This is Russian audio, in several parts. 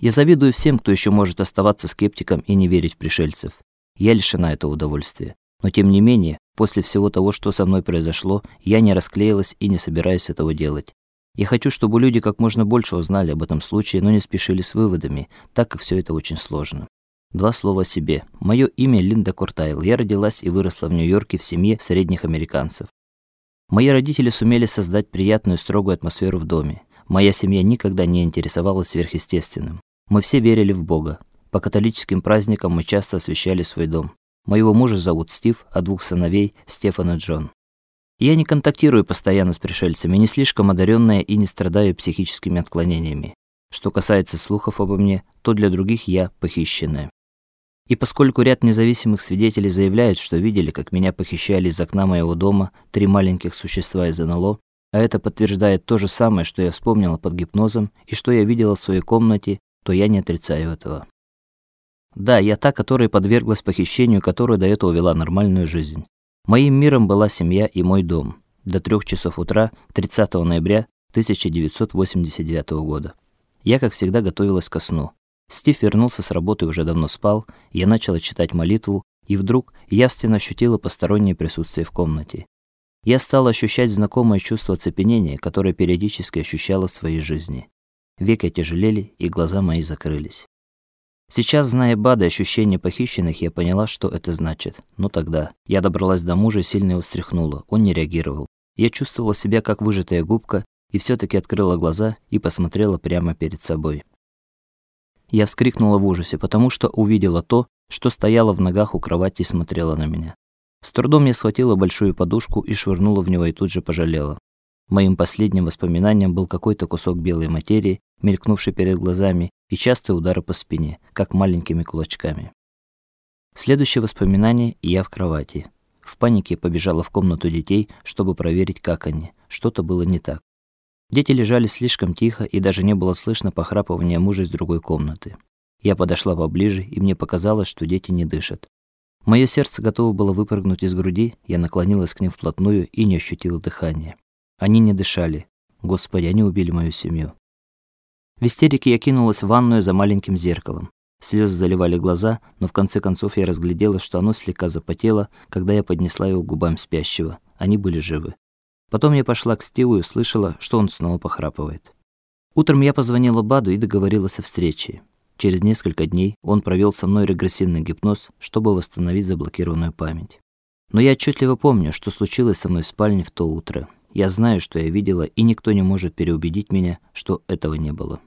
Я завидую всем, кто еще может оставаться скептиком и не верить в пришельцев. Я лишена этого удовольствия. Но тем не менее, после всего того, что со мной произошло, я не расклеилась и не собираюсь этого делать. Я хочу, чтобы люди как можно больше узнали об этом случае, но не спешили с выводами, так как все это очень сложно. Два слова о себе. Мое имя Линда Куртайл. Я родилась и выросла в Нью-Йорке в семье средних американцев. Мои родители сумели создать приятную строгую атмосферу в доме. Моя семья никогда не интересовалась сверхъестественным. Мы все верили в Бога. По католическим праздникам мы часто освещали свой дом. Моего мужа зовут Стив, а двух сыновей Стефан и Джон. Я не контактирую постоянно с пришельцами, не слишком одаренная и не страдаю психическими отклонениями. Что касается слухов обо мне, то для других я похищенная. И поскольку ряд независимых свидетелей заявляют, что видели, как меня похищали из окна моего дома три маленьких существа из НЛО, а это подтверждает то же самое, что я вспомнила под гипнозом и что я видела в своей комнате, то я не отрицаю этого. Да, я та, которая подверглась похищению, которая до этого вела нормальную жизнь. Моим миром была семья и мой дом. До трех часов утра 30 ноября 1989 года. Я, как всегда, готовилась ко сну. Стив вернулся с работы и уже давно спал. Я начала читать молитву, и вдруг явственно ощутила постороннее присутствие в комнате. Я стала ощущать знакомое чувство оцепенения, которое периодически ощущала в своей жизни. Веки тяжелели, и глаза мои закрылись. Сейчас, зная Бада и ощущение похищенных, я поняла, что это значит. Но тогда я добралась до мужа сильно его встряхнула. Он не реагировал. Я чувствовала себя как выжатая губка и все таки открыла глаза и посмотрела прямо перед собой. Я вскрикнула в ужасе, потому что увидела то, что стояло в ногах у кровати и смотрело на меня. С трудом я схватила большую подушку и швырнула в него и тут же пожалела. Моим последним воспоминанием был какой-то кусок белой материи, мелькнувший перед глазами, и частые удары по спине, как маленькими кулачками. Следующее воспоминание я в кровати. В панике побежала в комнату детей, чтобы проверить, как они. Что-то было не так. Дети лежали слишком тихо, и даже не было слышно похрапывания мужа из другой комнаты. Я подошла поближе, и мне показалось, что дети не дышат. Мое сердце готово было выпрыгнуть из груди, я наклонилась к ним вплотную и не ощутила дыхания. Они не дышали. Господи, они убили мою семью. В истерике я кинулась в ванную за маленьким зеркалом. Слезы заливали глаза, но в конце концов я разглядела, что оно слегка запотело, когда я поднесла его к губам спящего. Они были живы. Потом я пошла к Стиву и услышала, что он снова похрапывает. Утром я позвонила Баду и договорилась о встрече. Через несколько дней он провел со мной регрессивный гипноз, чтобы восстановить заблокированную память. Но я отчетливо помню, что случилось со мной в спальне в то утро. Я знаю, что я видела, и никто не может переубедить меня, что этого не было.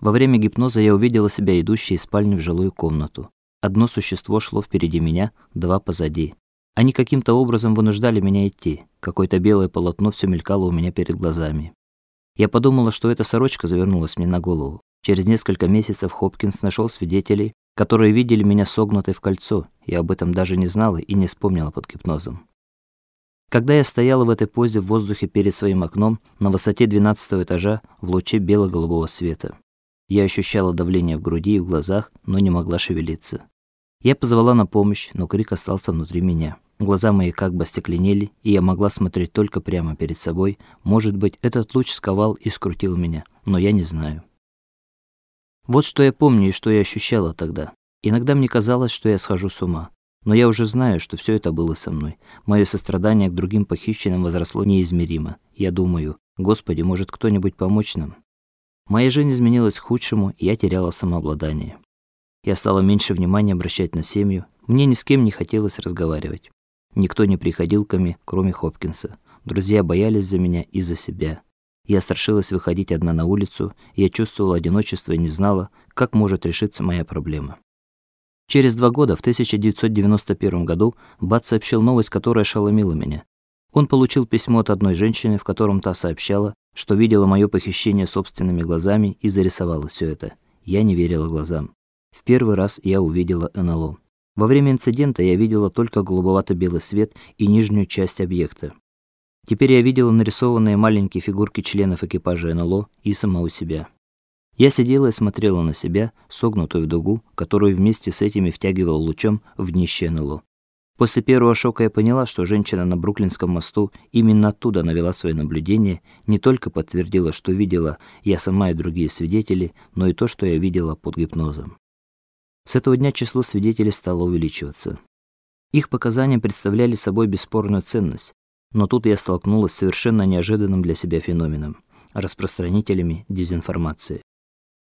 Во время гипноза я увидела себя идущей из спальни в жилую комнату. Одно существо шло впереди меня, два позади. Они каким-то образом вынуждали меня идти. Какое-то белое полотно все мелькало у меня перед глазами. Я подумала, что эта сорочка завернулась мне на голову. Через несколько месяцев Хопкинс нашел свидетелей, которые видели меня согнутой в кольцо. Я об этом даже не знала и не вспомнила под гипнозом. Когда я стояла в этой позе в воздухе перед своим окном на высоте 12 этажа в луче бело-голубого света, я ощущала давление в груди и в глазах, но не могла шевелиться. Я позвала на помощь, но крик остался внутри меня. Глаза мои как бы остекленели, и я могла смотреть только прямо перед собой. Может быть, этот луч сковал и скрутил меня, но я не знаю. Вот что я помню и что я ощущала тогда. Иногда мне казалось, что я схожу с ума. Но я уже знаю, что все это было со мной. Мое сострадание к другим похищенным возросло неизмеримо. Я думаю, Господи, может кто-нибудь помочь нам? Моя жизнь изменилась к худшему, и я теряла самообладание. Я стала меньше внимания обращать на семью. Мне ни с кем не хотелось разговаривать. Никто не приходил ко мне, кроме Хопкинса. Друзья боялись за меня и за себя. Я страшилась выходить одна на улицу, я чувствовала одиночество и не знала, как может решиться моя проблема. Через два года, в 1991 году, Бат сообщил новость, которая ошеломила меня. Он получил письмо от одной женщины, в котором та сообщала, что видела мое похищение собственными глазами и зарисовала все это. Я не верила глазам. В первый раз я увидела НЛО. Во время инцидента я видела только голубовато-белый свет и нижнюю часть объекта. Теперь я видела нарисованные маленькие фигурки членов экипажа НЛО и самого себя. Я сидела и смотрела на себя, согнутую в дугу, которую вместе с этими втягивал лучом в днище НЛО. После первого шока я поняла, что женщина на Бруклинском мосту именно оттуда навела свои наблюдения, не только подтвердила, что видела я сама и другие свидетели, но и то, что я видела под гипнозом. С этого дня число свидетелей стало увеличиваться. Их показания представляли собой бесспорную ценность, но тут я столкнулась с совершенно неожиданным для себя феноменом распространителями дезинформации.